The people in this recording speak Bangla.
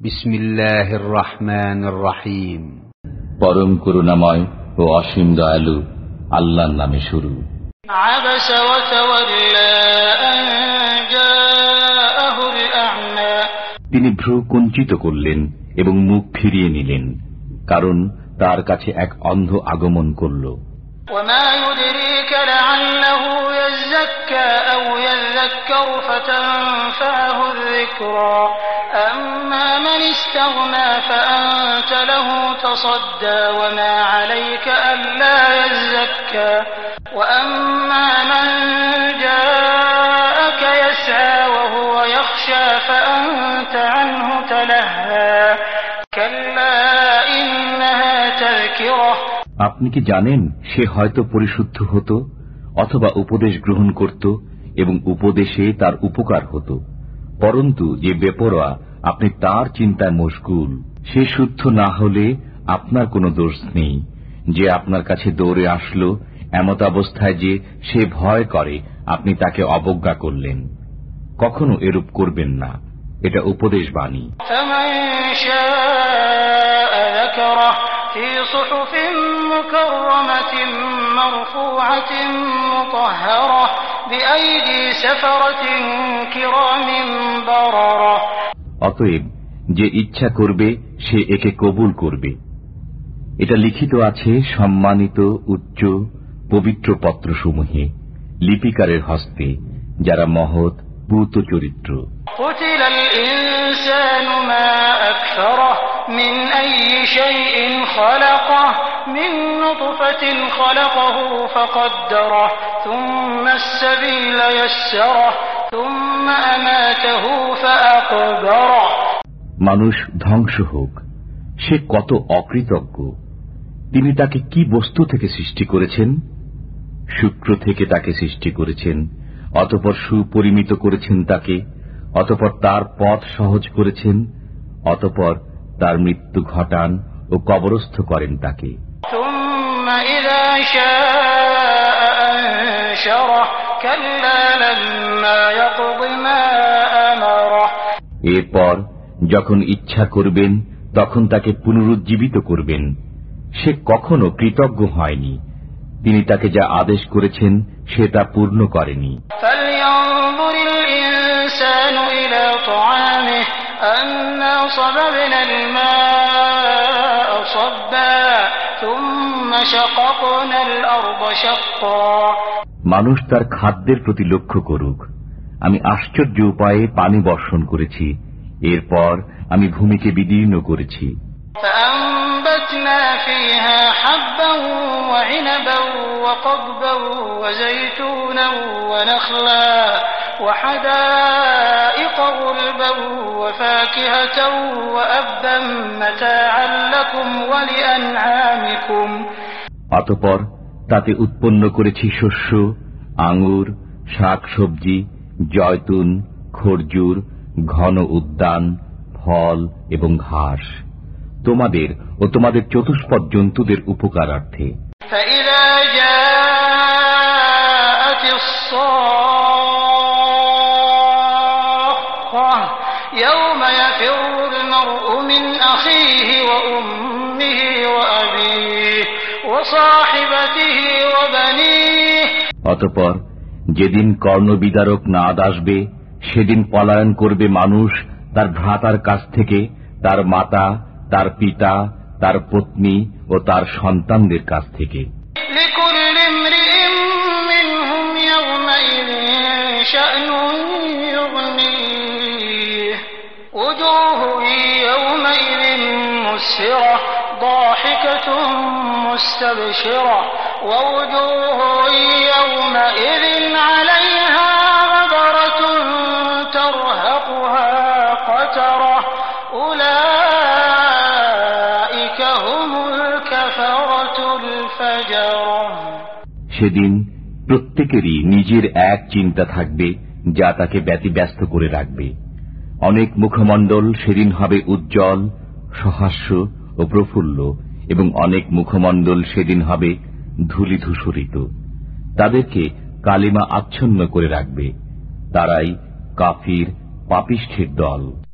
বিসমিল্লাহির রহমানির রহিম পরম করুণাময় ও অসীম দয়ালু আল্লাহর নামে শুরু। তিনি ভ্রু কুঞ্চিত করলেন এবং মুখ ফিরিয়ে নিলেন কারণ তার কাছে এক অন্ধ আগমন করল। ওয়া يدريك لعله يزكى أو يذكر فتنفعه الذكرى أما من استغنى فأنت له تصدى وما عليك ألا يزكى وأما من جاءك يسعى وهو يخشى فأنت عنه تلهى كلا إنها تذكرة আপনি কি জানেন সে হয়তো পরিশুদ্ধ হতো অথবা উপদেশ গ্রহণ করত এবং উপদেশে তার উপকার হতো পরন্তু যে বেপরোয়া আপনি তার চিন্তায় মশগুল সে শুদ্ধ না হলে আপনার কোনো দোষ নেই যে আপনার কাছে দৌড়ে আসলো এমত অবস্থায় যে সে ভয় করে আপনি তাকে অবজ্ঞা করলেন কখনো এরূপ করবেন না এটা উপদেশ বাণী فمن شاء ذكره في صحف مكرمة مرفوعة مطهرة بأيدي سفرة كرام بررة অতএব যে ইচ্ছা করবে সে একে কবুল করবে এটা লিখিত আছে সম্মানিত উচ্চ পবিত্র পত্রসমূহে লিপিকারের হস্তে যারা মহৎ পূত চরিত্র قتل الإنسان ما أكفره من أي شيء خلقه من نطفة خلقه فقدره ثم السبيل يسره ثم أماته فأقبره মানুষ ধ্বংস হোক সে কত অকৃতজ্ঞ। তিনি তাকে কি বস্তু থেকে সৃষ্টি করেছেন? শুক্র থেকে তাকে সৃষ্টি করেছেন অতপর সুপরিমিত করেছেন তাকে অতপর তার পথ সহজ করেছেন অতপর তার মৃত্যু ঘটান ও কবরস্থ করেন তাকে। ثم إذا شاء أنشره كلا لما يقض ما أمره এরপর যখন ইচ্ছা করবেন তখন তাকে পুনরুজ্জীবিত করবেন সে কখনো কৃতজ্ঞ হয়নি তিনি তাকে যা আদেশ করেছেন সে তা পূর্ণ করেনি فلينظر الإنسان إلى طعامه أنا صببنا الماء صبا ثم شققنا الأرض شقا মানুষ তার খাদ্যের প্রতি লক্ষ্য করুক আমি আশ্চর্য উপায়ে পানি বর্ষণ করেছি এরপর আমি ভূমিকে বিদীর্ণ করেছি فأنبتنا فيها حبا وعنبا وقضبا وزيتونا ونخلا وحدائق غلبا وفاكهة وأبا متاعا لكم ولأنعامكم অতপর তাতে উৎপন্ন করেছি শস্য আঙুর শাক সবজি জয়তুন খরজুর ঘন উদ্যান ফল এবং ঘাস তোমাদের ও তোমাদের চতুষ্পদ জন্তুদের উপকারার্থে فإذا جاءت الصاخة يوم يفر المرء من أخيه وأمه وأبيه وصاحبته وبنيه অতপর যেদিন কর্ণবিদারক নাদ আসবে সেদিন পলায়ন করবে মানুষ তার ভ্রাতার কাছ থেকে তার মাতা তার পিতা তার পত্নী ও তার সন্তানদের কাছ থেকে لكل امرئ منهم يومئذ شأن يغنيه وجوه يومئذ مسفرة ضاحكة مستبشرة ووجوه يومئذ عليها غبرة ترهقها قترة أولئك هم الكفرة الفجرة সেদিন প্রত্যেকেরই নিজের এক চিন্তা থাকবে যা তাকে ব্যতিব্যস্ত করে রাখবে অনেক মুখমণ্ডল সেদিন হবে উজ্জ্বল, সহাস্য ও প্রফুল্ল, এবং অনেক মুখমণ্ডল সেদিন হবে ধূলিধূসরিত। তাদেরকে কালিমা আচ্ছন্ন করে রাখবে। তারাই কাফির পাপিষ্ঠের দল।